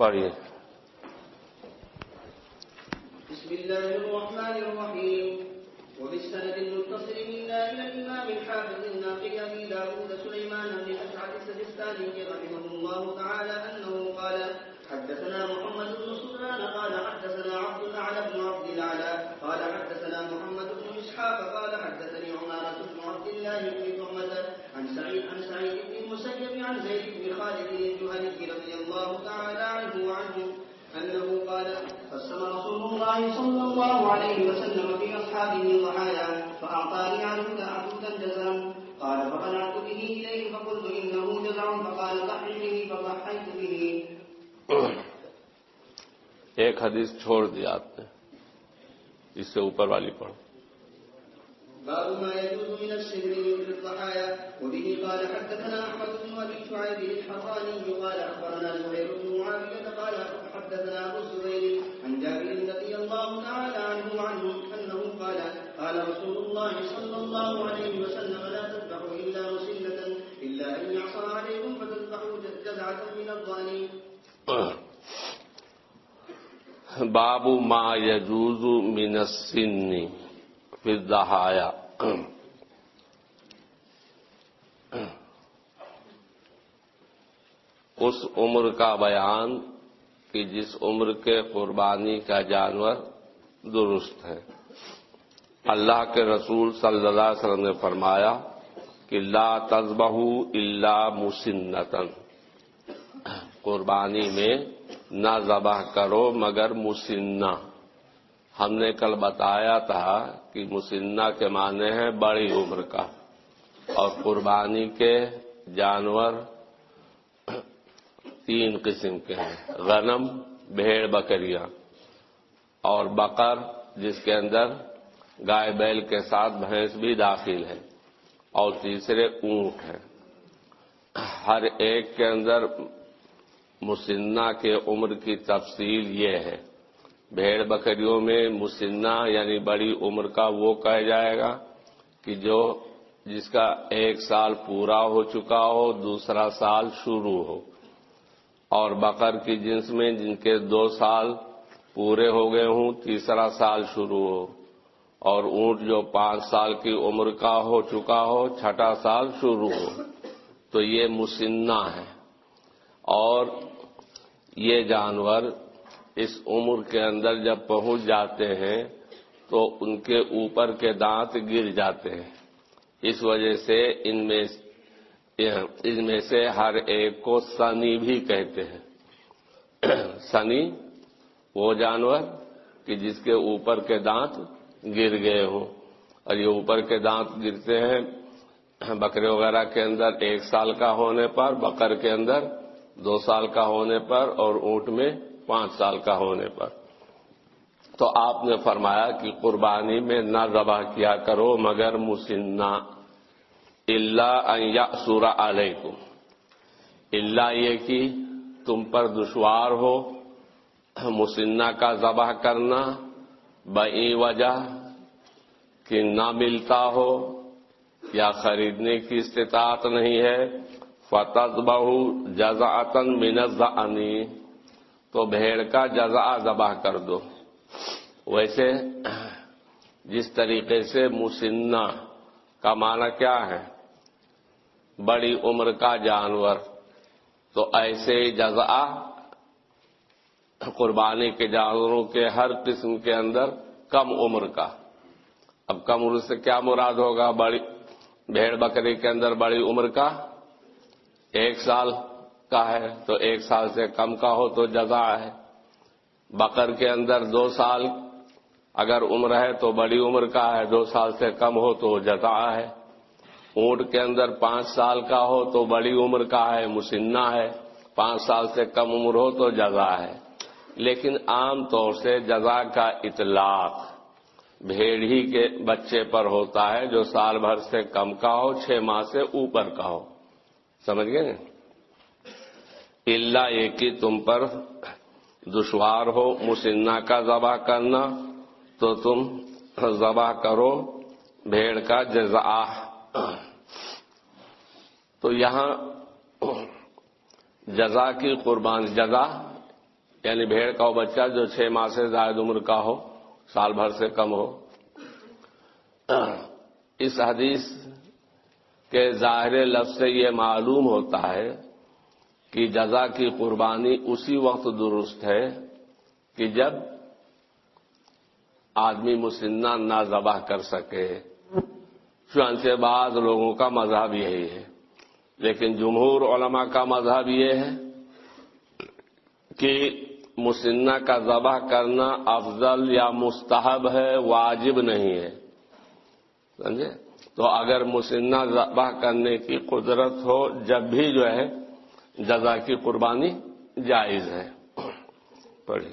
پڑھیے بسم الله الرحمن الرحيم وبالسند المتصل منا إلى الإمام الحافظ الناقي أبي داود سليمان بن أسعد السجستاني رحمه الله تعالى أنه قال حدثنا محمد بن سلمان قال حدثنا عبد الأعلى بن عبد الأعلى قال حدثنا محمد بن إسحاق قال حدثني عمارة بن عبد الله بن عن سعيد عن سعيد بن المسيب عن زيد بن خالد الجهني رضي الله تعالى عنه وعنه أنه قال، قسم رسول الله صلى الله عليه وسلم في أصحابه ضحايا فأعطاني عبدا عبدا جزرا قال فقنعت به إليه، فقلت إنه جزع، فقال ضحي به فضحيت به. ایک حدیث چھوڑ دیا آپ نے، اس سے اوپر والی پڑھو۔ باب ما يجوز من السر في الضحايا، وبه قال حدثنا احمد بن ابي شعيب الحراني قال اخبرنا زهير بن معاويه قال حدثنا ابو الزبير عن جابر رضي الله تعالى عنه وعنه انه قال قال رسول الله صلى الله عليه وسلم لا تذبحوا الا مسله الا ان يعصى عليكم فتذبحوا جزعه من الضأن باب ما یجوز من السن فی الضحایا Hm. Hm. اس عمر کا بیان کہ جس عمر کے قربانی کا جانور درست ہے۔ اللہ کے رسول صلی اللہ علیہ وسلم نے فرمایا کہ لا تذبہ الا مسنتن قربانی میں نہ ذبح کرو مگر مسنہ۔ ہم نے کل بتایا تھا کہ مسنہ کے معنی ہے بڑی عمر کا اور قربانی کے جانور تین قسم کے ہیں، غنم، بھیڑ، بکریاں اور بقر، جس کے اندر گائے بیل کے ساتھ بھینس بھی داخل ہے اور تیسرے اونٹ ہیں۔ ہر ایک کے اندر مسنہ کے عمر کی تفصیل یہ ہے۔ بھیڑ بکریوں میں مسنہ یعنی بڑی عمر کا وہ کہا جائے گا کہ جو جس کا ایک سال پورا ہو چکا ہو، دوسرا سال شروع ہو۔ اور بقر کی جنس میں جن کے دو سال پورے ہو گئے ہوں، تیسرا سال شروع ہو۔ اور اونٹ جو پانچ سال کی عمر کا ہو چکا ہو، چھٹا سال شروع ہو۔ تو یہ مسنہ ہے۔ اور یہ جانور اس عمر کے اندر جب پہنچ جاتے ہیں تو ان کے اوپر کے دانت گر جاتے ہیں۔ اس وجہ سے ان میں ان میں سے ہر ایک کو سنی بھی کہتے ہیں۔ سنی، وہ جانور کہ جس کے اوپر کے دانت گر گئے ہوں۔ اور یہ اوپر کے دانت گرتے ہیں۔ بکرے وغیرہ کے اندر ایک سال کا ہونے پر بکر کے اندر دو سال کا ہونے پر، اور اونٹ میں پانچ سال کا ہونے پر۔ تو آپ نے فرمایا کہ قربانی میں نہ ذبح کیا کرو، مگر مسنہ اللہ سورہ علیکم۔ اللہ یہ کہ تم پر دشوار ہو مسنہ کا ذبح کرنا، بئی وجہ کہ نہ ملتا ہو یا خریدنے کی استطاعت نہیں ہے۔ فتح بہو جزاطن منز تو بھیڑ کا جزا ذبح کر دو۔ ویسے جس طریقے سے مسنہ کا معنی کیا ہے؟ بڑی عمر کا جانور۔ تو ایسے جزا قربانی کے جانوروں کے ہر قسم کے اندر کم عمر کا۔ اب کم عمر سے کیا مراد ہوگا؟ بڑی بھیڑ بکری کے اندر بڑی عمر کا۔ ایک سال کا ہے تو ایک سال سے کم کا ہو تو جزا ہے۔ بقر کے اندر دو سال اگر عمر ہے تو بڑی عمر کا ہے، دو سال سے کم ہو تو جزا ہے۔ اونٹ کے اندر پانچ سال کا ہو تو بڑی عمر کا ہے، مسنہ ہے۔ پانچ سال سے کم عمر ہو تو جزا ہے۔ لیکن عام طور سے جزا کا اطلاق بھیڑ ہی کے بچے پر ہوتا ہے، جو سال بھر سے کم کا ہو، چھ ماہ سے اوپر کا ہو۔ سمجھ گئے نا؟ اللہ یہ کہ تم پر دشوار ہو، مسنہ کا ذبح کرنا، تو تم ذبح کرو بھیڑ کا جزا تو یہاں جزا کی قربان جزا یعنی بھیڑ کا وہ بچہ جو چھ ماہ سے زائد عمر کا ہو، سال بھر سے کم ہو۔ اس حدیث کے ظاہر لفظ سے یہ معلوم ہوتا ہے کہ جزا کی قربانی اسی وقت درست ہے کہ جب آدمی مسنہ نہ ذبح کر سکے۔ چنانچہ بعض لوگوں کا مذہب یہی ہے۔ لیکن جمہور علماء کا مذہب یہ ہے کہ مسنہ کا ذبح کرنا افضل یا مستحب ہے، واجب نہیں ہے۔ سمجھے؟ تو اگر مسنہ ذبح کرنے کی قدرت ہو، جب بھی جو ہے جزا کی قربانی جائز ہے۔ پڑھی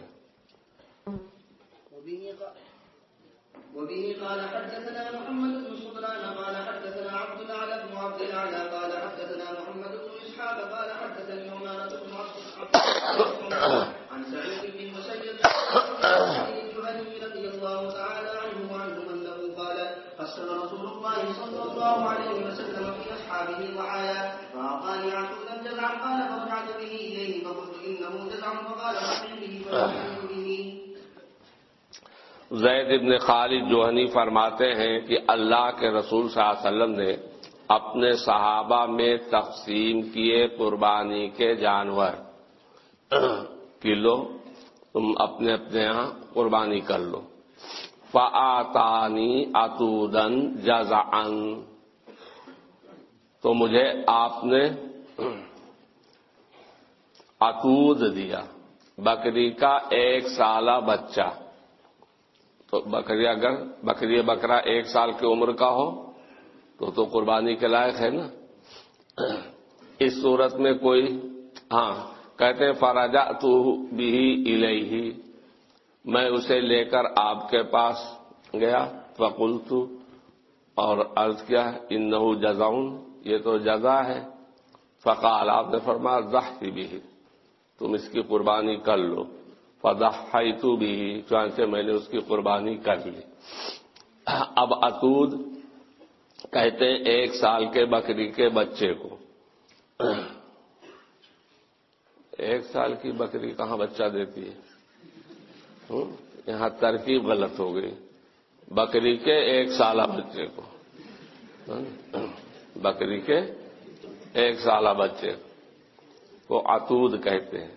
وبه قال حدثنا محمد بن سلطان قال حدثنا عبد الاعلى بن عبد الاعلى قال حدثنا محمد بن اسحاق قال حدثني عمارة بن عبد عن سعيد بن المسيب الجهني رضي الله تعالى عنه وعنه انه قال قسم رسول الله صلى الله عليه وسلم في اصحابه وعايا فاعطاني عقودا جزعا قال فرجعت به اليه فقلت انه جزع، فقال ارجع به فرجعت به. زید ابن خالد جوہنی فرماتے ہیں کہ اللہ کے رسول صلی اللہ علیہ وسلم نے اپنے صحابہ میں تقسیم کیے قربانی کے جانور۔ کلو، تم اپنے اپنے یہاں قربانی کر لو۔ فعطانی اتودن جزعن تو مجھے آپ نے اتود دیا۔ بکری کا ایک سالہ بچہ۔ تو بکری اگر بکری بکرا ایک سال کی عمر کا ہو، تو تو قربانی کے لائق ہے نا۔ اس صورت میں کوئی ہاں کہتے ہیں فراجا تو بھی ہی میں اسے لے کر آپ کے پاس گیا فکل اور عرض کیا ان جزاؤن یہ تو جزا ہے۔ فقال، آپ نے فرمایا زہ بھی۔ تم اس کی قربانی کر لو۔ فضحائی تو بھی چانچہ میں نے اس کی قربانی کر لی۔ اب اتود کہتے ہیں، ایک سال کے بکری کے بچے کو۔ ایک سال کی بکری کہاں بچہ دیتی ہے؟ یہاں ترکیب غلط ہو گئی۔ بکری کے ایک سالہ بچے کو۔ بکری کے ایک سالہ بچے کو اتود کہتے ہیں۔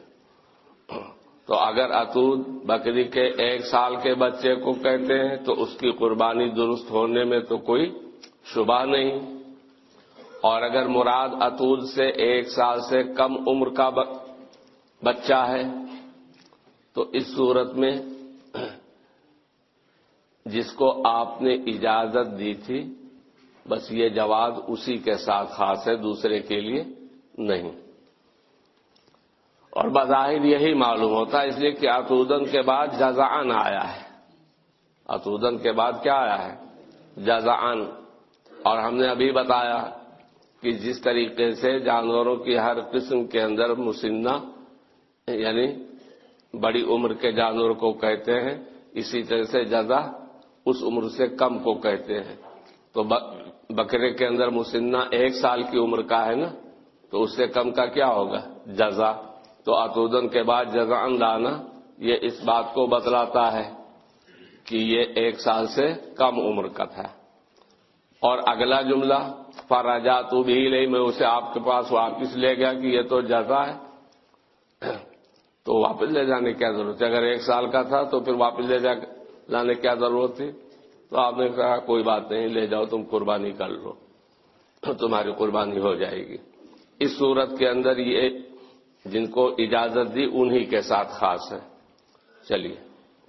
تو اگر اتود بکری کے ایک سال کے بچے کو کہتے ہیں تو اس کی قربانی درست ہونے میں تو کوئی شبہ نہیں۔ اور اگر مراد اتود سے ایک سال سے کم عمر کا بچہ ہے، تو اس صورت میں جس کو آپ نے اجازت دی تھی بس یہ جواز اسی کے ساتھ خاص ہے، دوسرے کے لیے نہیں۔ اور بظاہر یہی معلوم ہوتا ہے، اس لیے کہ اتودن کے بعد جزان آیا ہے۔ اتودن کے بعد کیا آیا ہے؟ جزان اور ہم نے ابھی بتایا کہ جس طریقے سے جانوروں کی ہر قسم کے اندر مسنہ یعنی بڑی عمر کے جانور کو کہتے ہیں، اسی طرح سے جزا اس عمر سے کم کو کہتے ہیں۔ تو بکرے کے اندر مسنہ ایک سال کی عمر کا ہے نا، تو اس سے کم کا کیا ہوگا؟ جزا۔ تو اتودن کے بعد جزان لانا یہ اس بات کو بتلاتا ہے کہ یہ ایک سال سے کم عمر کا تھا۔ اور اگلا جملہ فراجا تو بھی نہیں میں اسے آپ کے پاس واپس لے گیا کہ یہ تو جزا ہے۔ تو واپس لے جانے کیا ضرورت ہے؟ اگر ایک سال کا تھا تو پھر واپس لے جا لانے کیا ضرورت تھی؟ تو آپ نے کہا، کوئی بات نہیں، لے جاؤ، تم قربانی کر لو تمہاری قربانی ہو جائے گی. اس صورت کے اندر یہ جن کو اجازت دی، انہی کے ساتھ خاص ہے۔ چلیے۔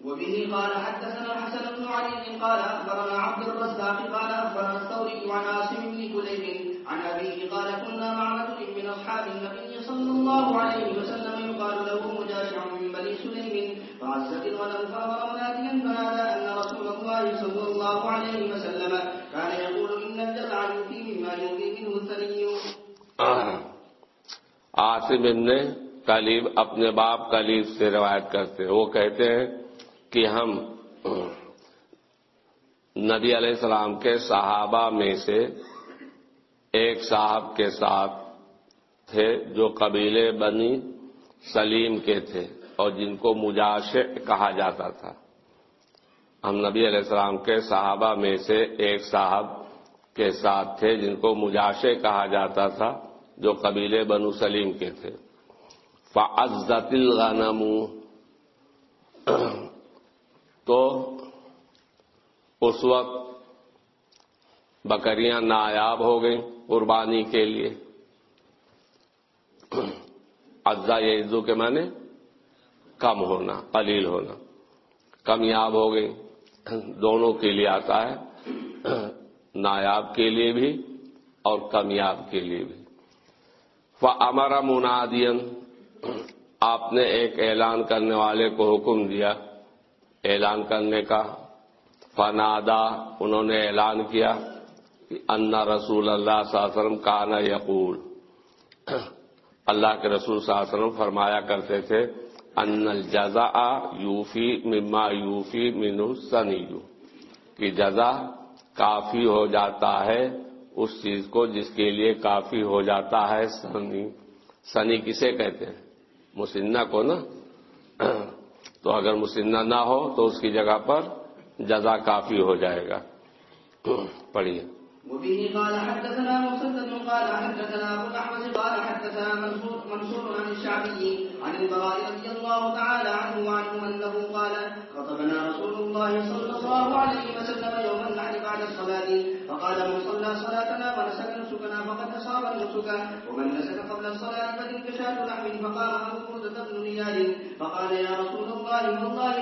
وبه قال حدثنا الحسن بن علي قال اخبرنا عبد الرزاق قال اخبرنا الثوري عن عاصم بن كليب عن ابيه قال، كنا مع رجل من اصحاب النبي صلى الله عليه وسلم يقال له مجاشع بني سليم. فعزت الغنم فامر مناديا فنادى ان رسول الله صلى الله عليه وسلم. كان يقول ان الجزع يؤتي مما يؤتي منه الثني. عاصم ابن کلیب اپنے باپ کلیب سے روایت کرتے ہیں۔ وہ کہتے ہیں کہ ہم، نبی علیہ السلام کے صحابہ میں سے ایک صاحب کے ساتھ تھے جو قبیلے بنی سلیم کے تھے۔ اور جن کو مجاش کہا جاتا تھا۔ ہم نبی علیہ السلام کے صحابہ میں سے ایک صاحب کے ساتھ تھے جن کو مجاشے کہا جاتا تھا، جو قبیلے بنو سلیم کے تھے۔ فعزت الغنم۔ تو اس وقت بکریاں نایاب ہو گئیں قربانی کے لیے۔ اجزا یہ عزو کے معنی کم ہونا، قلیل ہونا۔ کمیاب ہو گئی دونوں کے لیے آتا ہے۔ نایاب کے لیے بھی اور کمیاب کے لیے بھی۔ ہمارا منادین آپ نے ایک اعلان کرنے والے کو حکم دیا۔ اعلان کرنے کا۔ فنادا۔ انہوں نے اعلان کیا کہ انا رسول اللہ صلی اللہ علیہ وسلم کانا یقول۔ اللہ کے رسول صلی اللہ علیہ وسلم فرمایا کرتے تھے ان الجزا یوفی مما یوفی مینو سنیو کہ جزا کافی ہو جاتا ہے اس چیز کو جس کے لیے کافی ہو جاتا ہے سنی. سنی کسے کہتے ہیں؟ مسنہ کو نا؟ تو اگر مسنہ نہ ہو تو اس کی جگہ پر جزا کافی ہو جائے گا. پڑھیے. وبه قال حدثنا مسدد قال حدثنا ابو الاحوص قال حدثنا منصور منصور عن الشعبي عن البراء رضي الله تعالى عنه وعنه انه قال، خطبنا رسول الله صلى الله عليه وسلم يوما النحر بعد الصلاه فقال من صلى صلاتنا ونسك نسكنا فقد اصاب النسك ومن نسك قبل الصلاه فتلك شاة لحم فقام ابو بردة بن نيار فقال يا رسول الله والله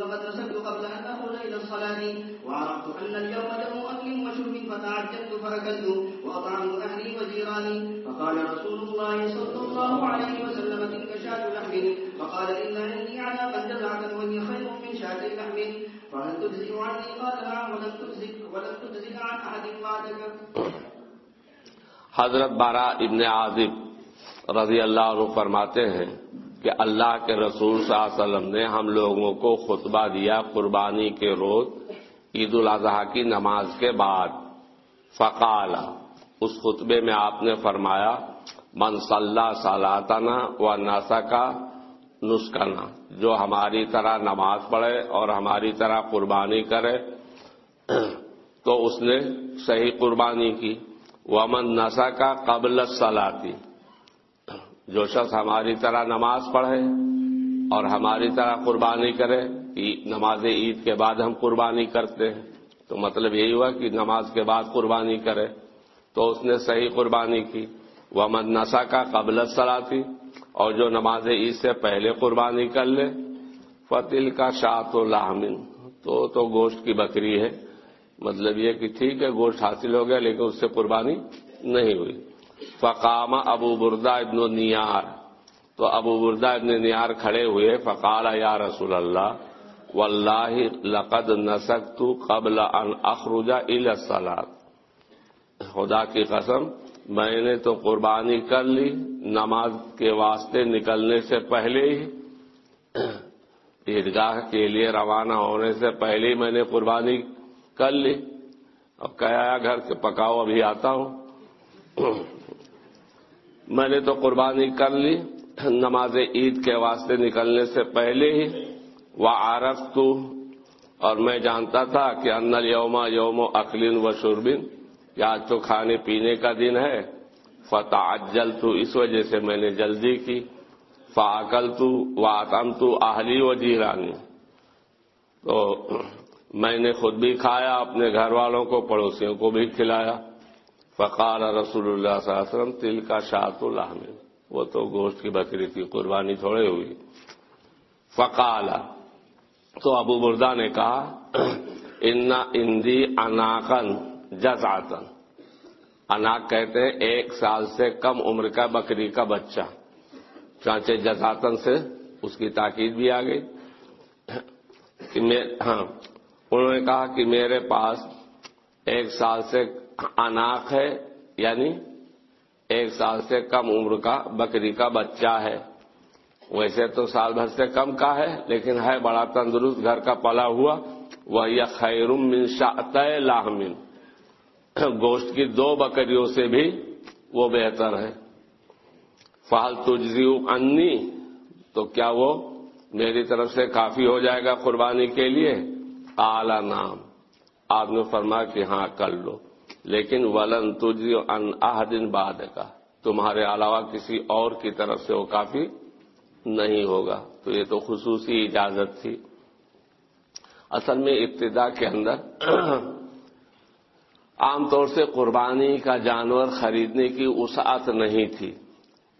لقد نسكت قبل ان اخرج الى الصلاه وعرفت ان اليوم دم اكل وشرب فتعجلت فاكلت واطعمت اهلي وجيراني فقال رسول الله صلى الله عليه وسلم تلك شاة لحم فقال ان عندي عناقا جزعة وهي خير من شاة لحم فهل عني قال عن بعدك حضرت بارہ ابن عازب رضی اللہ عنہ فرماتے ہیں کہ اللہ کے رسول صلی اللہ علیہ وسلم نے ہم لوگوں کو خطبہ دیا قربانی کے روز عید الاضحیٰ کی نماز کے بعد۔ فقال، اس خطبے میں آپ نے فرمایا، من صلاح سالاتنا و ناسا کا نسخنا جو ہماری طرح نماز پڑھے اور ہماری طرح قربانی کرے، تو اس نے صحیح قربانی کی۔ ومن نسا کا قبل سلاتی جو شخص ہماری طرح نماز پڑھے اور ہماری طرح قربانی کرے نماز عید کے بعد ہم قربانی کرتے ہیں۔ تو مطلب یہی ہوا کہ نماز کے بعد قربانی کرے، تو اس نے صحیح قربانی کی۔ وہ نسا کا قبل سلاتی اور جو نماز عید سے پہلے قربانی کر لے فتل کا شاط و لامن تو تو گوشت کی بکری ہے۔ مطلب یہ کہ ٹھیک ہے، گوشت حاصل ہو گیا، لیکن اس سے قربانی نہیں ہوئی۔ فقام ابو بردا ابن نیار تو ابو بردا ابن نیار کھڑے ہوئے، فقال یا رسول اللہ واللہ لقد نسک تو قبل ان اخرجا السلاد خدا کی قسم میں نے تو قربانی کر لی نماز کے واسطے نکلنے سے پہلے ہی۔ عیدگاہ کے لیے روانہ ہونے سے پہلے ہی میں نے قربانی کر لی۔ اب کہا گھر کے پکاؤ ابھی آتا ہوں۔ میں نے تو قربانی کر لی نماز عید کے واسطے نکلنے سے پہلے ہی۔ وہ عارف تو اور میں جانتا تھا کہ ان یوما یوم اقلین و شربن کہ آج تو کھانے پینے کا دن ہے۔ فتعجل تو اس وجہ سے میں نے جلدی کی۔ فاقل تو واتم تو آہلی و جیرانی تو میں نے خود بھی کھایا، اپنے گھر والوں کو، پڑوسیوں کو بھی کھلایا۔ فقال رسول اللہ صلی اللہ علیہ وسلم تل کا شاط الحم وہ تو گوشت کی بکری کی قربانی تھوڑے ہوئی۔ فقال، تو ابو بردا نے کہا، ان اندی اناقن جزاتن اناق کہتے ہیں، ایک سال سے کم عمر کا بکری کا بچہ۔ چانچے جزاتن سے اس کی تاکید بھی آ گئی۔ کہ میں ہاں انہوں نے کہا کہ میرے پاس ایک سال سے اناق ہے یعنی ایک سال سے کم عمر کا بکری کا بچہ ہے۔ ویسے تو سال بھر سے کم کا ہے، لیکن ہے بڑا تندرست، گھر کا پلا ہوا۔ وہ یہ خیرم من شاط لاہمن گوشت کی دو بکریوں سے بھی وہ بہتر ہے۔ فال تجزیو انی، تو کیا وہ میری طرف سے کافی ہو جائے گا قربانی کے لیے؟ اعلی نام آپ نے فرمایا کہ ہاں کر لو۔ لیکن ولن تجی ان دن بعد کا تمہارے علاوہ کسی اور کی طرف سے وہ کافی نہیں ہوگا۔ تو یہ تو خصوصی اجازت تھی۔ اصل میں ابتدا کے اندر عام طور سے قربانی کا جانور خریدنے کی وسعت نہیں تھی۔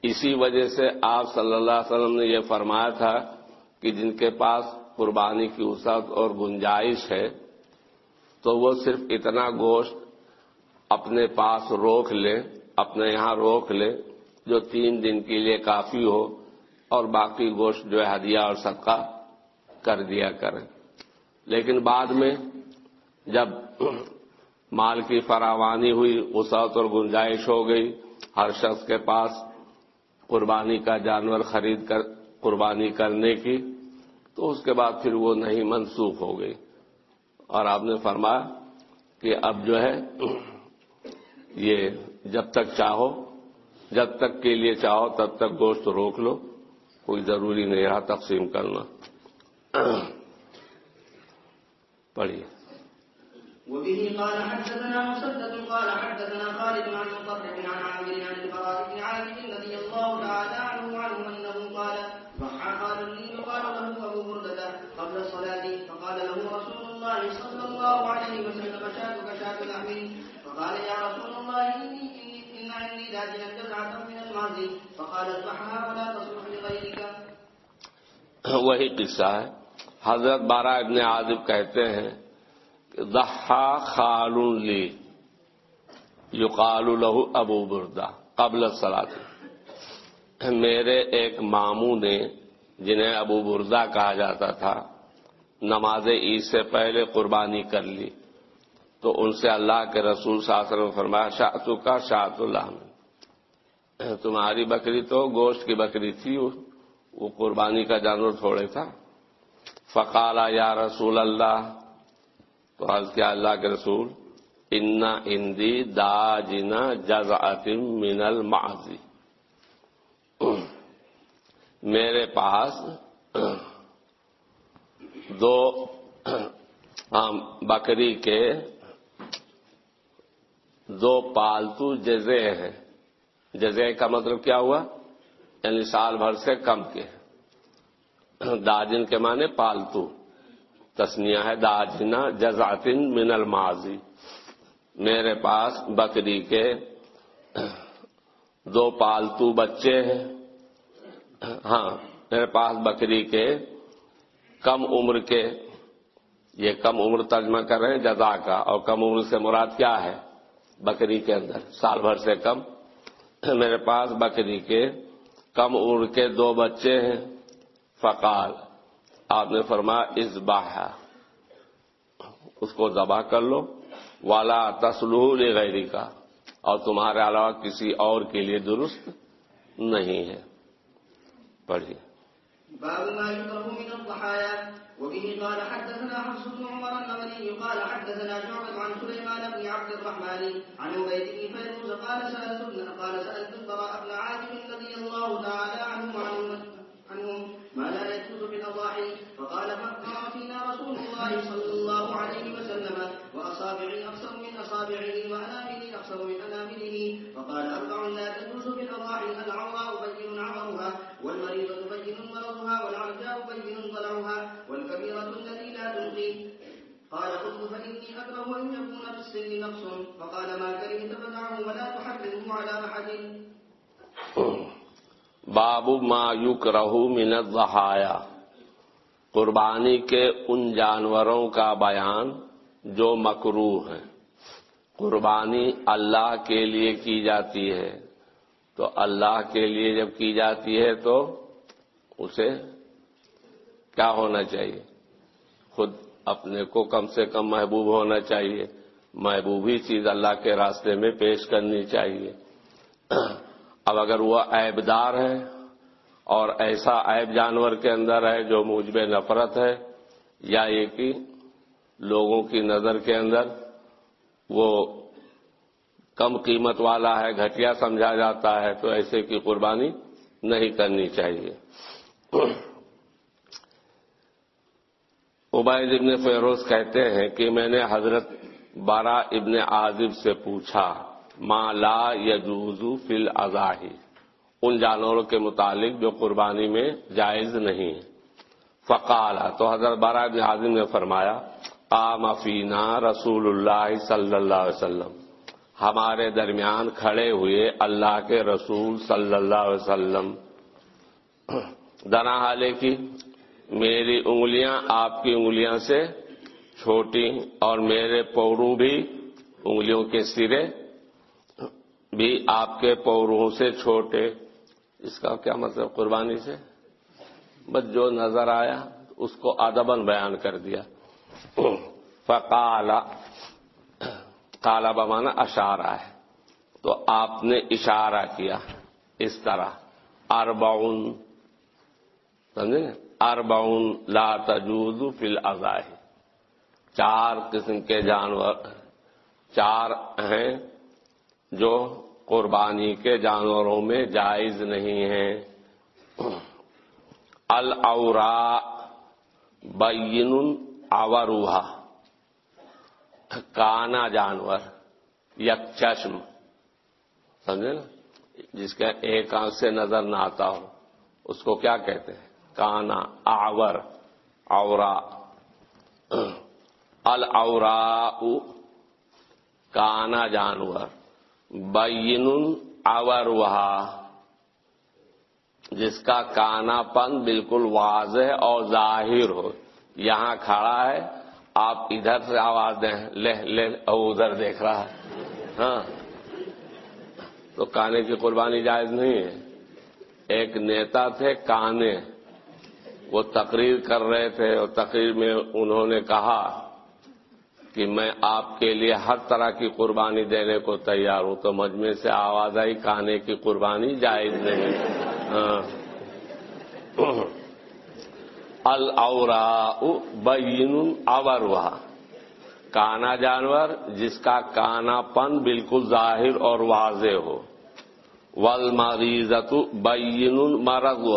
اسی وجہ سے آپ صلی اللہ علیہ وسلم نے یہ فرمایا تھا کہ جن کے پاس قربانی کی وسعت اور گنجائش ہے، تو وہ صرف اتنا گوشت اپنے پاس روک لے اپنے یہاں روک لے جو تین دن کے لیے کافی ہو اور باقی گوشت جو ہے ہدیہ اور صدقہ کر دیا کریں۔ لیکن بعد میں جب مال کی فراوانی ہوئی وسعت اور گنجائش ہو گئی۔ ہر شخص کے پاس قربانی کا جانور خرید کر، قربانی کرنے کی۔ تو اس کے بعد پھر وہ نہیں منسوخ ہو گئی۔ اور آپ نے فرمایا کہ اب جو ہے، یہ جب تک چاہو، جب تک کے لیے چاہو، تب تک گوشت روک لو۔ کوئی ضروری نہیں رہا تقسیم کرنا۔ پڑھیے۔ وبه قال حدثنا مسدد قال حدثنا خالد عن مطرف عن عامر عن البراء بن عازب رضي الله تعالى عنه عنه انه قال ضحى قال لي يقال له ابو برده قبل الصلاه فقال له رسول الله صلى الله عليه وسلم شاتك شات لحم فقال، يا رسول الله اني ان عندي داجنا جزعه من المعز فقال اذبحها ولا تصلح لغيرك. وہی قصہ ہے۔ حضرت بارہ ابن عازب کہتے ہیں دہا خال لی یقال له ابو بردا قبل سلاد میرے ایک ماموں نے جنہیں ابو بردا کہا جاتا تھا، نماز عید سے پہلے قربانی کر لی، تو ان سے اللہ کے رسول صلی اللہ علیہ وسلم فرمایا شاطو کا شاط اللہ تمہاری بکری تو گوشت کی بکری تھی وہ قربانی کا جانور تھوڑے تھا۔ فقالا، یا رسول اللہ تو حض کیا اللہ کے رسول؟ انا اندی دا جنا جز من الماضی میرے پاس دو بکری کے دو پالتو جزے ہیں۔ جزے کا مطلب کیا ہوا؟ یعنی سال بھر سے کم کے۔ داجن کے معنی پالتو۔ تسنیا ہے داجنا جزاتن من الماضی۔ میرے پاس بکری کے دو پالتو بچے ہیں۔ ہاں میرے پاس بکری کے کم عمر کے، یہ کم عمر ترجمہ کر رہے ہیں جزا کا۔ اور کم عمر سے مراد کیا ہے؟ بکری کے اندر، سال بھر سے کم۔ میرے پاس بکری کے کم عمر کے دو بچے ہیں۔ فقال آپ نے فرمایا اس اس کو ذبح کر لو۔ والا تسلح غیری کا اور تمہارے علاوہ کسی اور کے لیے درست نہیں ہے۔ پڑھیے۔ باب ما يكره من الضحايا۔ وبه قال حدثنا حفص بن عمر النمري قال حدثنا شعبة عن سليمان بن عبد الرحمن عن عبيد بن فيروز قال سألت قال سألت البراء بن عازب رضي الله تعالى عنه عنهم عنهم ما لا يجوز في الأضاحي فقال فأمر فينا رسول الله صلى الله عليه وسلم وأصابعي أقصر من أصابعه وأناملي أقصر من أنامله. فقال أربع لا تجوز في الأضاحي العوراء بين عورها، والمريضة بين مرضها، والعرجاء بين ضلعها، والكبيرة التي لا تلقي. قال قلت فإني أكره أن يكون في السن نقص. فقال ما كرهت فدعه ولا تحرمه على أحد. باب ما یوک رہو منت بہایا قربانی کے ان جانوروں کا بیان جو مکرو ہیں۔ قربانی اللہ کے لیے کی جاتی ہے۔ تو اللہ کے لیے جب کی جاتی ہے تو اسے کیا ہونا چاہیے؟ خود اپنے کو کم سے کم محبوب ہونا چاہیے۔ محبوبی چیز اللہ کے راستے میں پیش کرنی چاہیے۔ اب اگر وہ عیبدار ہے اور ایسا عیب جانور کے اندر ہے جو مجھ میں نفرت ہے، یا یہ کہ لوگوں کی نظر کے اندر وہ کم قیمت والا ہے، گھٹیا سمجھا جاتا ہے، تو ایسے کی قربانی نہیں کرنی چاہیے۔ عبید ابن فیروز کہتے ہیں کہ میں نے حضرت بارہ ابن عازب سے پوچھا ما لا یجوزو فی الازاہی ان جانوروں کے متعلق جو قربانی میں جائز نہیں فقالا تو حضرت بارہ ابن نے فرمایا، قام فینا رسول اللہ صلی اللہ علیہ وسلم۔ ہمارے درمیان کھڑے ہوئے اللہ کے رسول صلی اللہ علیہ وسلم۔ دنا حالے کی میری انگلیاں آپ کی انگلیاں سے چھوٹی اور میرے پورو بھی انگلیوں کے سرے بھی آپ کے پوروں سے چھوٹے۔ اس کا کیا مطلب؟ قربانی سے۔ بس جو نظر آیا، اس کو ادبن بیان کر دیا۔ فقالا کالا بمانا اشارہ ہے۔ تو آپ نے اشارہ کیا اس طرح۔ اربعن سمجھے؟ اربعن لا تجوز فی الازاہی چار قسم کے جانور، چار ہیں۔ جو قربانی کے جانوروں میں جائز نہیں ہیں۔ الاورا بین اواروہا کانا جانور، یک چشم۔ سمجھے نا؟ جس کا ایک آنکھ سے نظر نہ آتا ہو۔ اس کو کیا کہتے ہیں؟ کانا، آور اورا الاورا کانا جانور۔ بین اور وہا جس کا کانا پن بالکل واضح اور ظاہر ہو۔ یہاں کھڑا ہے، آپ ادھر سے آواز دیں۔ لے لے اور ادھر دیکھ رہا ہے۔ ہاں۔ تو کانے کی قربانی جائز نہیں ہے۔ ایک نیتا تھے، کانے۔ وہ تقریر کر رہے تھے اور تقریر میں انہوں نے کہا کہ میں آپ کے لیے ہر طرح کی قربانی دینے کو تیار ہوں۔ تو مجمع سے آواز آئی کی قربانی جائز نہیں۔ ہاں۔ الاورا بین اور کانا جانور جس کا کانا پن بالکل ظاہر اور واضح ہو۔ ول مریضت بین مرض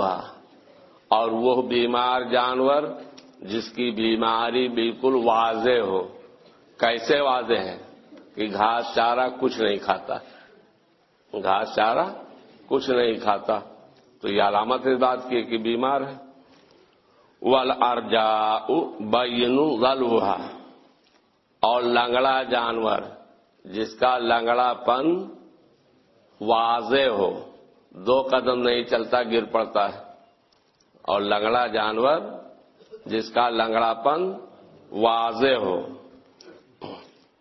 اور وہ بیمار جانور جس کی بیماری بالکل واضح ہو۔ کیسے واضح ہے کہ گھاس چارہ کچھ نہیں کھاتا؟ گھاس چارہ کچھ نہیں کھاتا۔ تو یہ علامت اس بات کی کہ بیمار ہے۔ ول ارجا بین غلوہا اور لنگڑا جانور جس کا لنگڑا پن واضح ہو، دو قدم نہیں چلتا، گر پڑتا ہے۔ اور لنگڑا جانور جس کا لنگڑا پن واضح ہو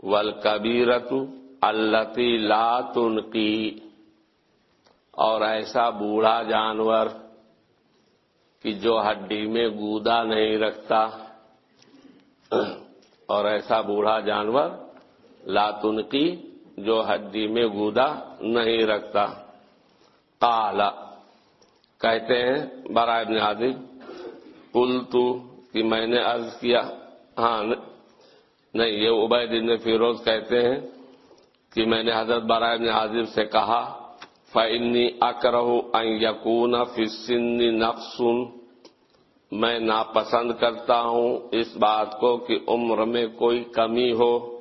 ول کبیرت التی لا تنقی، اور ایسا بوڑھا جانور کہ جو ہڈی میں گودا نہیں رکھتا۔ اور ایسا بوڑھا جانور لاتنقی جو ہڈی میں گودا نہیں رکھتا۔ کالا کہتے ہیں برائے ابن عادل کل تو کہ میں نے عرض کیا ہاں نہیں، یہ عبید ابن فیروز کہتے ہیں کہ میں نے حضرت برائے ابن عازب سے کہا فنی اکرہ یقون فسن نقصن میں ناپسند کرتا ہوں اس بات کو کہ عمر میں کوئی کمی ہو۔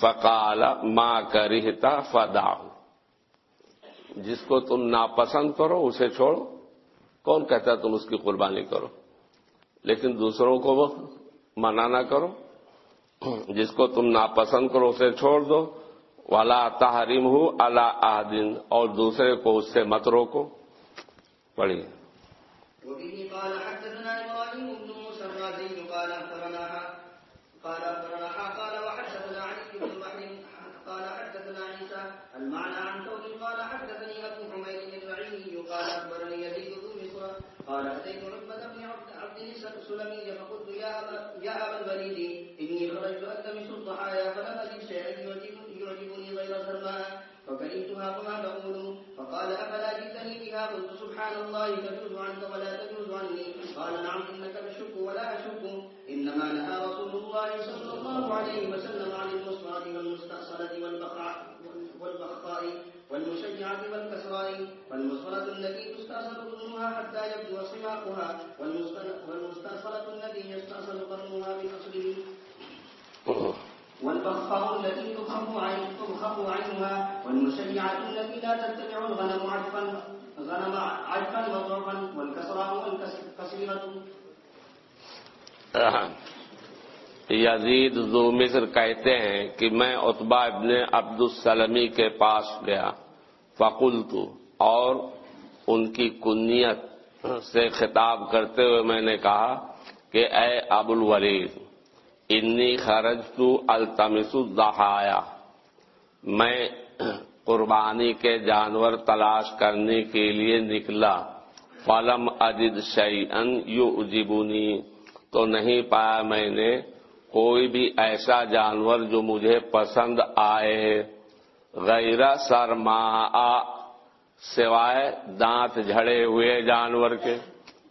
فقال ماں کرتا فدا جس کو تم ناپسند کرو اسے چھوڑو۔ کون کہتا ہے تم اس کی قربانی کرو؟ لیکن دوسروں کو وہ منع نہ کرو۔ جس کو تم ناپسند کرو اسے چھوڑ دو۔ والا تحریم ہو اللہ آدین اور دوسرے کو اس سے مت روکو۔ پڑھیے۔ قال حدثنا ابراهيم بن عبد السلمي فقلت يا ابا الوليد اني خرجت التمس الضحايا فلم اجد شيئا يعجبني غير سلمان فكرهتها فما تقول فقال افلا جئتني بها قلت سبحان الله تجوز عنك ولا تجوز عني قال نعم انك تشك ولا اشك انما نهى رسول الله صلى الله عليه وسلم عن المصنعة والمستأصلة والبقعة والبخاء والمشجعة والكسراء والمصفرة التي تستأصل قرنها حتى يبدو صماقها والمستأصلة التي يستأصل قرنها من أصله والبخاء التي تخف عين تخف عينها والمشجعة التي لا تتبع الغنم عجفا غنم عجفا وضعفا والكسراء والكسيرة. یزید ذو مصر کہتے ہیں کہ میں اتبا ابن عبد السلمی کے پاس گیا فقل اور ان کی کنیت سے خطاب کرتے ہوئے میں نے کہا کہ اے ابو الولید انی خرج تو التمس الضحایا میں قربانی کے جانور تلاش کرنے کے لیے نکلا۔ فلم اجد شعین یو اجبنی تو نہیں پایا میں نے کوئی بھی ایسا جانور جو مجھے پسند آئے۔ غیر سرما سوائے دانت جھڑے ہوئے جانور کے۔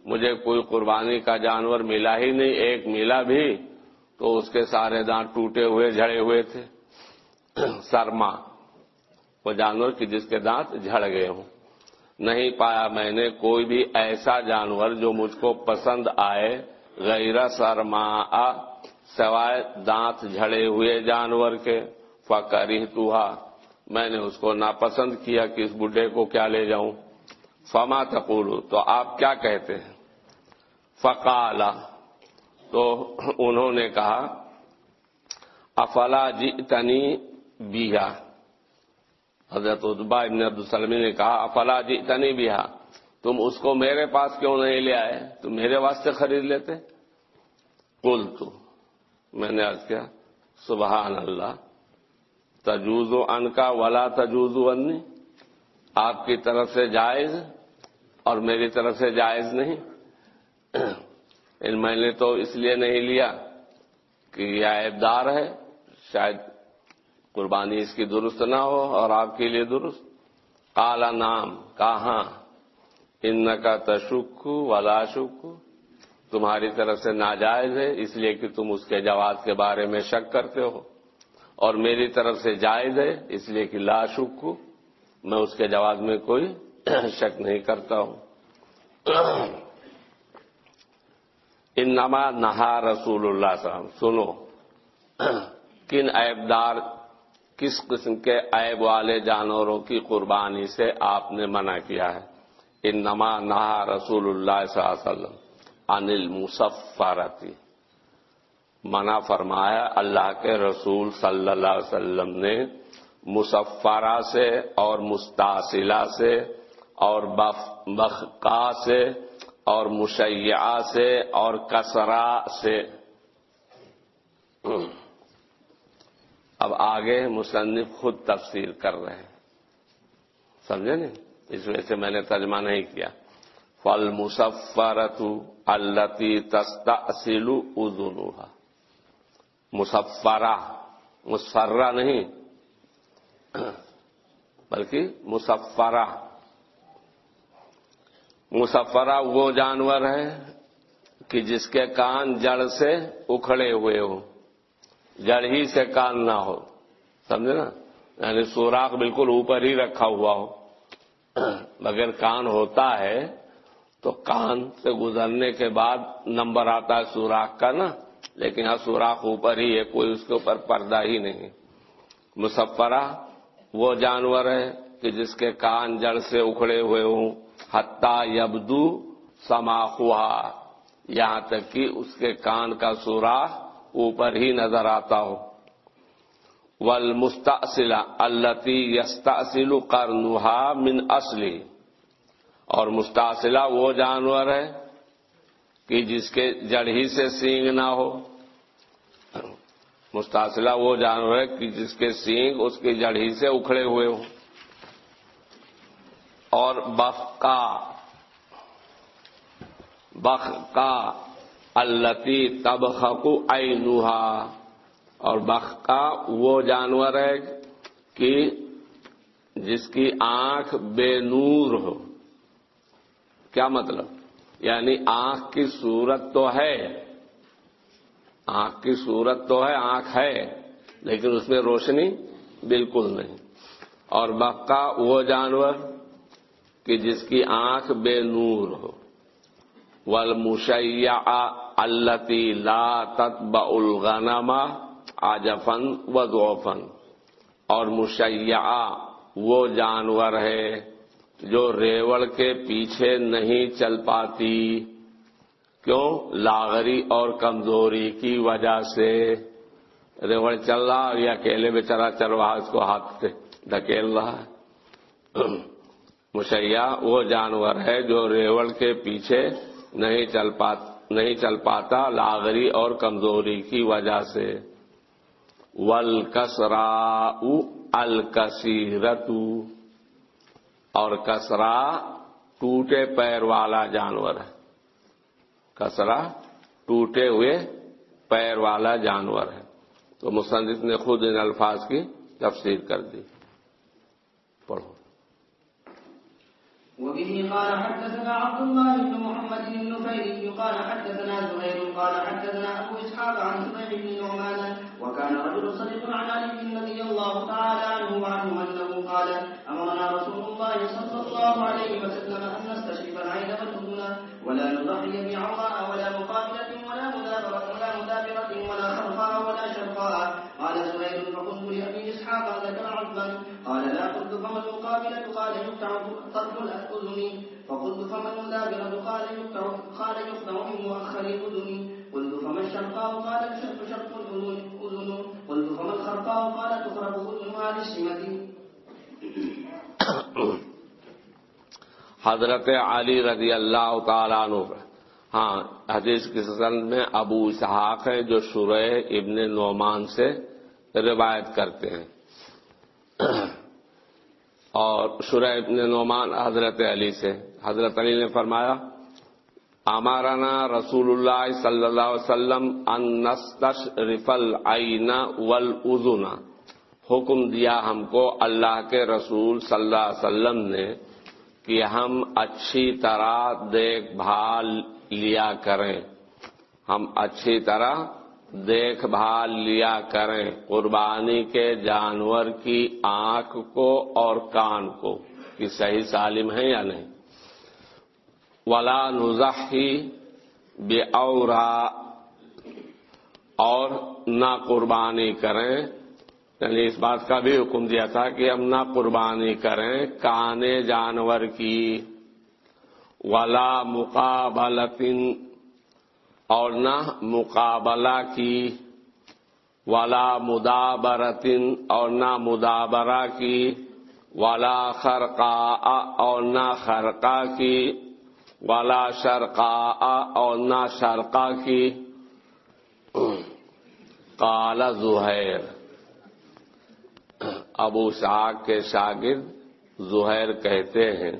مجھے کوئی قربانی کا جانور ملا ہی نہیں، ایک ملا بھی۔ تو اس کے سارے دانت ٹوٹے ہوئے، جھڑے ہوئے تھے۔ سرما، وہ جانور کی جس کے دانت جھڑ گئے ہوں۔ نہیں پایا میں نے کوئی بھی ایسا جانور جو مجھ کو پسند آئے۔ غیر سرما سوائے دانت جھڑے ہوئے جانور کے۔ فکری توہا میں نے اس کو ناپسند کیا کہ اس بڈھے کو کیا لے جاؤں۔ فما تقولو تو آپ کیا کہتے ہیں؟ فقالا تو انہوں نے کہا، افلا جی تنی بیا حضرت ادبا ابن عبدالسلمی نے کہا، افلا جی تنی بیا تم اس کو میرے پاس کیوں نہیں لے آئے؟ تم میرے واسطے خرید لیتے؟ کل تو میں نے آج کیا، سبحان اللہ تجوز و ان کا ولا تجوز انی؟ آپ کی طرف سے جائز اور میری طرف سے جائز نہیں؟ میں نے تو اس لیے نہیں لیا کہ یہ عیبدار ہے، شاید قربانی اس کی درست نہ ہو اور آپ کے لیے درست۔ کالا نام کہاں؟ ان کا تشک ولا شک تمہاری طرف سے ناجائز ہے، اس لیے کہ تم اس کے جواز کے بارے میں شک کرتے ہو۔ اور میری طرف سے جائز ہے، اس لیے کہ لا شک میں اس کے جواز میں کوئی شک نہیں کرتا ہوں۔ ان نما نہا رسول اللہ صاحب سنو۔ کن عیبدار، کس قسم کے عیب والے جانوروں کی قربانی سے آپ نے منع کیا ہے؟ ان نما نہا رسول اللہ صلی اللہ علیہ وسلم۔ انل مصفارتی منع فرمایا اللہ کے رسول صلی اللہ علیہ وسلم نے مصفرہ سے اور مستاصلہ سے اور بخقا سے اور مشیعہ سے اور کسرا سے۔ اب آگے مصنف خود تفسیر کر رہے ہیں۔ سمجھے نہیں؟ اس وجہ سے میں نے ترجمہ نہیں کیا۔ فل مصفرت التی تستا سلو ادنوہا مصفرہ مسفرہ نہیں۔ بلکہ مصفرہ۔ مسفرہ وہ جانور ہے کہ جس کے کان جڑ سے اکھڑے ہوئے ہو جڑ ہی سے کان نہ ہو۔ سمجھے نا؟ یعنی سوراخ بالکل اوپر ہی رکھا ہوا ہو۔ مگر کان ہوتا ہے تو کان سے گزرنے کے بعد نمبر آتا ہے سوراخ کا نا۔ لیکن یہاں سوراخ اوپر ہی ہے، کوئی اس کے اوپر پردہ ہی نہیں۔ مسفرہ وہ جانور ہے کہ جس کے کان جڑ سے اکھڑے ہوئے ہوں۔ حتہ یبدو سماخوا یہاں تک کہ اس کے کان کا سوراخ اوپر ہی نظر آتا ہو۔ ول مستاصلہ التی یستاصل کرنوہا من اصلی اور مستاصلہ وہ جانور ہے کہ جس کے جڑ ہی سے سینگ نہ ہو۔ مستاصلہ وہ جانور ہے کہ جس کے سینگ اس کی جڑ ہی سے اکھڑے ہوئے ہوں۔ اور بخقا بخقا التی تبخو اینوہا اور بخقا وہ جانور ہے کہ جس کی آنکھ بے نور ہو۔ کیا مطلب؟ یعنی آنکھ کی صورت تو ہے۔ آنکھ کی صورت تو ہے، آنکھ ہے، لیکن اس میں روشنی بالکل نہیں۔ اور بقا وہ جانور کہ جس کی آنکھ بے نور ہو۔ والمشیع التی لا تتبع الغنم آجفن و دوفن اور مشیعہ وہ جانور ہے جو ریوڑ کے پیچھے نہیں چل پاتی۔ کیوں؟ لاغری اور کمزوری کی وجہ سے۔ ریوڑ چل رہا اور یہ اکیلے بیچارا چل رہا اس کو ہاتھ سے دھکیل رہا ہے۔ مشیا وہ جانور ہے جو ریوڑ کے پیچھے نہیں چل پاتا نہیں چل پاتا لاغری اور کمزوری کی وجہ سے۔ ول کسرا اور کسرا ٹوٹے پیر والا جانور ہے۔ کسرا ٹوٹے ہوئے پیر والا جانور ہے۔ تو مصنف نے خود ان الفاظ کی تفسیر کر دی۔ پڑھو۔ وبه قال حدثنا عبد الله بن محمد بن نفيل قال حدثنا زهير قال حدثنا ابو اسحاق عن سمع بن نعمان وكان رجل صديق عن علي رضي الله تعالى عنه وعنه انه قال امرنا رسول الله صلى الله عليه وسلم ان نستشرف العين والاذن ولا نضحي بعوراء ولا مقابله ولا مدابره ولا مدابره ولا خرقاء ولا شرقاء قال زهير فقلت لابي اسحاق ذكر عظما قال لا قلت فما المقابله قال يقطع طرف الاذن فقلت فما المدابره قال يقطع قال يقطع من مؤخر الاذن قلت فما الشرقاء قال الشرق شرق الاذن قلت فما الخرقاء قال تخرب اذنها للشمه حضرت علی رضی اللہ تعالیٰ عنہ ہاں حدیث کی سند میں ابو اسحاق ہے جو شرح ابن نعمان سے روایت کرتے ہیں۔ اور شرح ابن نعمان حضرت علی سے، حضرت علی نے فرمایا امارنا رسول اللہ صلی اللہ علیہ وسلم ان نستشرف العین والاذن حکم دیا ہم کو، اللہ کے رسول صلی اللہ علیہ وسلم نے، کہ ہم اچھی طرح دیکھ بھال لیا کریں۔ ہم اچھی طرح دیکھ بھال لیا کریں قربانی کے جانور کی آنکھ کو اور کان کو کہ صحیح سالم ہے یا نہیں۔ ولا نزحی بے اور نہ قربانی کریں۔ یعنی اس بات کا بھی حکم دیا تھا کہ ہم نہ قربانی کریں کانے جانور کی۔ ولا مقابلتن اور نہ مقابلہ کی، ولا مدابرتن اور نہ مدابرہ کی، ولا خرقا اور نہ خرقہ کی، ولا شرقا اور نہ شرقہ کی۔ قال زہیر۔ ابو صاحب کے شاگرد زہیر کہتے ہیں،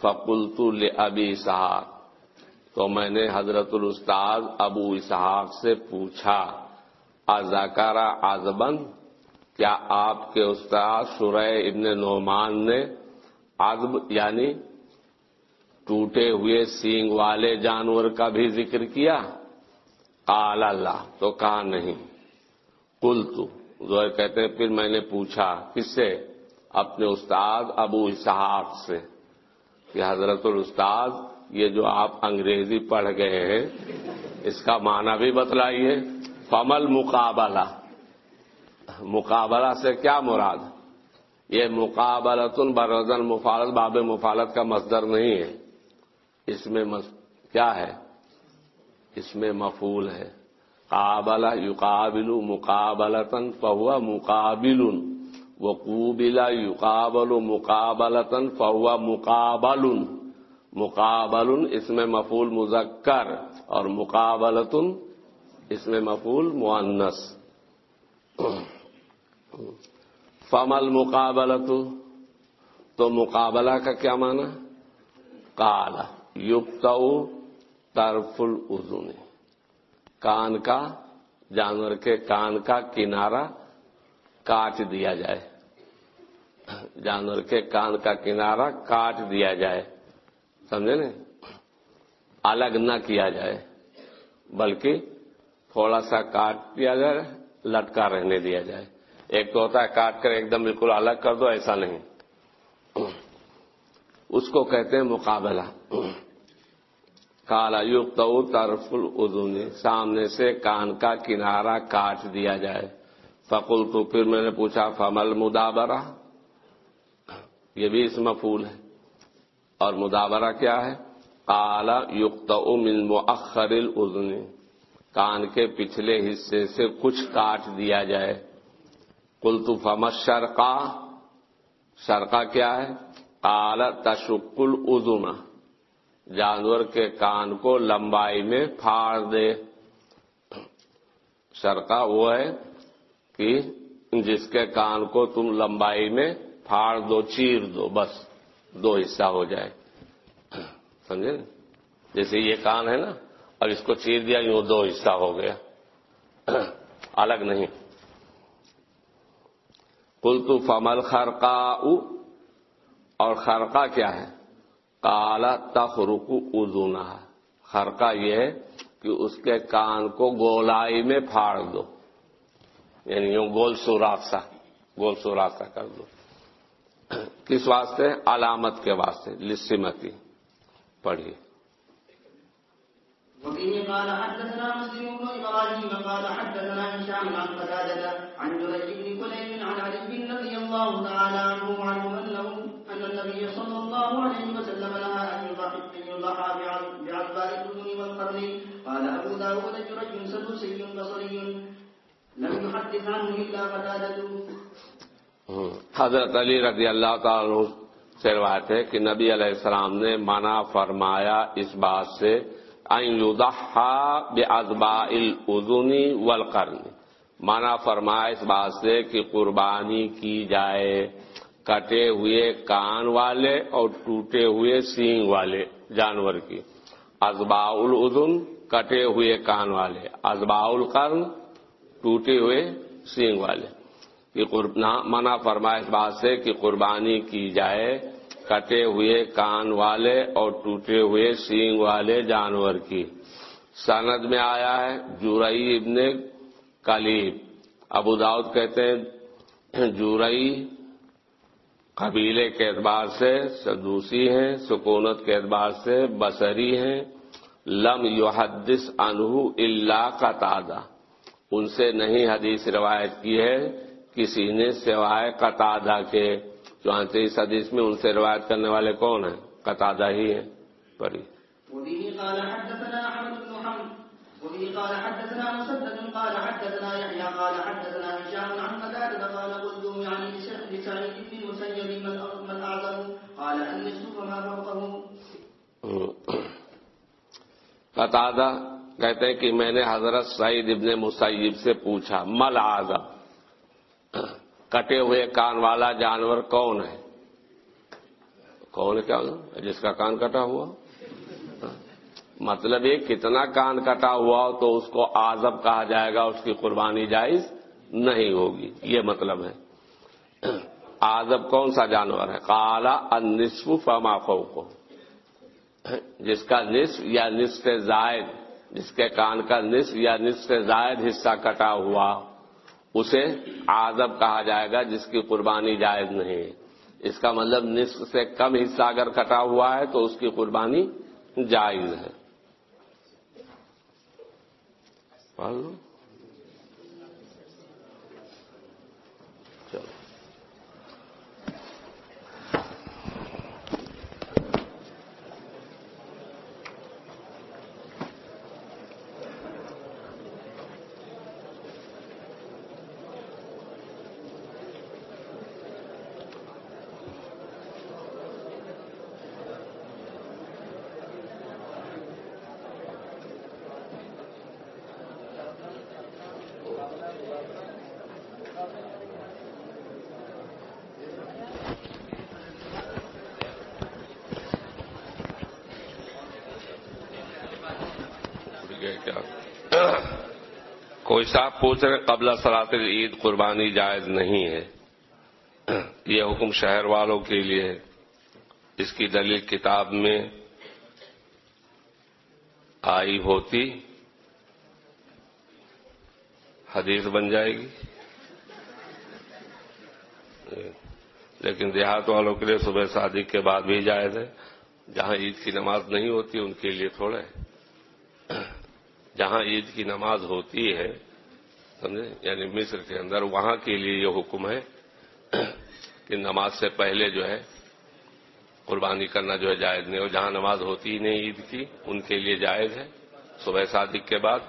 فقلت ابی صاحب تو میں نے حضرت الاستاذ ابو اسحاق سے پوچھا ازاکارا آزبن کیا آپ کے استاد شرح ابن نعمان نے عزب یعنی ٹوٹے ہوئے سینگ والے جانور کا بھی ذکر کیا؟ قال اللہ، تو کہا نہیں۔ کل تو زہر کہتے ہیں، پھر میں نے پوچھا، کس سے؟ اپنے استاد ابو اسحاق سے، کہ حضرت الاستاد یہ جو آپ انگریزی پڑھ گئے ہیں، اس کا معنی بھی بتلائیے۔ فمل مقابلہ۔ مقابلہ سے کیا مراد؟ یہ مقابلت برزن مفالت، باب مفالت کا مصدر نہیں ہے۔ اس میں کیا ہے؟ اس میں مفول ہے۔ قابل یقابل مقابلتن فہو مقابل وقوبل یقابل مقابلتن فہو مقابل مقابل اس میں مفول مذکر، اور مقابلتن، اس میں مفول معنس فمل مقابلت تو مقابلہ کا کیا معنی؟ کالا یوکت طرف العزن کان کا، جانور کے کان کا کنارا کاٹ دیا جائے. جانور کے کان کا کنارا کاٹ دیا جائے. سمجھے نا؟ الگ نہ کیا جائے، بلکہ تھوڑا سا کاٹ دیا جائے، لٹکا رہنے دیا جائے۔ ایک تو ہوتا ہے کاٹ کر ایک دم بالکل الگ کر دو، ایسا نہیں۔ اس کو کہتے ہیں مقابلہ۔ کالا یوگ طرف الدونی سامنے سے کان کا کنارہ کاٹ دیا جائے۔ فقل تو پھر میں نے پوچھا، فمل مدابرہ؟ یہ بھی اس مفول ہے۔ اور مدابرہ کیا ہے؟ کالا یقت من مؤخر الدنی کان کے پچھلے حصے سے کچھ کاٹ دیا جائے۔ کل تو شرقا شرقا کیا ہے؟ کالا تشکل ادنا جانور کے کان کو لمبائی میں پھاڑ دے۔ شرقا وہ ہے کہ جس کے کان کو تم لمبائی میں پھاڑ دو، چیر دو، بس۔ دو حصہ ہو جائے۔ سمجھے جیسے یہ کان ہے نا اور اس کو چیر دیا، یوں دو حصہ ہو گیا۔ الگ نہیں۔ کل تو فمل خرقا اور خرقا کیا ہے؟ کالا تخرک ادونا خرقا یہ ہے کہ اس کے کان کو گولائی میں پھاڑ دو۔ یعنی یوں گول سوراخ سا، گول سوراخ سا کر دو۔ کس واسطے؟ علامت کے واسطے، لسمتی۔ پڑھیے۔ وفيه قال حدثنا مسلم بن ابراهيم قال حدثنا هشام عن قتادة عن جريج بن عن علي رضي الله تعالى عنه وعنه انه ان النبي صلى الله عليه وسلم نهى ان يضحى والقرن. قال ابو داود جريج سدوسي بصري. لم يحدث عنه الا قتادة. حضرت علی رضی اللہ تعالی سے روایت ہے کہ نبی علیہ السلام نے منع فرمایا اس بات سے بے ازبا الدنی والقرن منع فرمایا اس بات سے کہ قربانی کی جائے، کٹے ہوئے کان والے اور ٹوٹے ہوئے سینگ والے جانور کی۔ ازبا العدن کٹے ہوئے کان والے۔ ازبا القرن ٹوٹے ہوئے سینگ والے۔ کہ منع فرمائش بات سے کہ قربانی کی جائے کٹے ہوئے کان والے اور ٹوٹے ہوئے سینگ والے جانور کی۔ سند میں آیا ہے جورئی ابن کلیب ابو داؤد کہتے ہیں جورئی قبیلے کے اعتبار سے سدوسی ہیں، سکونت کے اعتبار سے بصری ہیں۔ لم یحدث انہو اللہ کا تازہ ان سے نہیں حدیث روایت کی ہے کسی نے سوائے قطادہ کے چونتے اس حدیث میں ان سے روایت کرنے والے کون ہیں؟ قطادہ ہی ہیں پری وبه قال حدثنا احمد بن محمد وبه قال حدثنا مسدد قال حدثنا يحيى قال حدثنا هشام عن قتادة قال قلت يعني لسعيد بن المسيب من اعظم قال النصف فما فوقه. قطادہ کہتے ہیں کہ میں نے حضرت سعید ابن مسیب سے پوچھا مل آزم کٹے ہوئے کان والا جانور کون ہے؟ کون کیا؟ جس کا کان کٹا ہوا؟ مطلب یہ کتنا کان کٹا ہوا ہو تو اس کو آزب کہا جائے گا، اس کی قربانی جائز نہیں ہوگی۔ یہ مطلب ہے۔ آزب کون سا جانور ہے؟ کالا انصف فماخو کو جس کا نصف یا نصف زائد، جس کے کان کا نصف یا نصف زائد حصہ کٹا ہوا اسے آزب کہا جائے گا جس کی قربانی جائز نہیں۔ ہے اس کا مطلب نصف سے کم حصہ اگر کٹا ہوا ہے تو اس کی قربانی جائز ہے؟ کوئی صاحب پوچھ رہے قبل سلاط عید قربانی جائز نہیں ہے۔ یہ حکم شہر والوں کے لیے ہے۔ اس کی دلیل کتاب میں آئی ہوتی۔ حدیث بن جائے گی۔ لیکن دیہات والوں کے لیے صبح صادق کے بعد بھی جائز ہے۔ جہاں عید کی نماز نہیں ہوتی، ان کے لیے تھوڑے جہاں عید کی نماز ہوتی ہے، سمجھے؟ یعنی مصر کے اندر، وہاں کے لیے یہ حکم ہے کہ نماز سے پہلے جو ہے، قربانی کرنا جو ہے جائز نہیں، اور جہاں نماز ہوتی ہی نہیں عید کی، ان کے لیے جائز ہے۔ صبح صادق کے بعد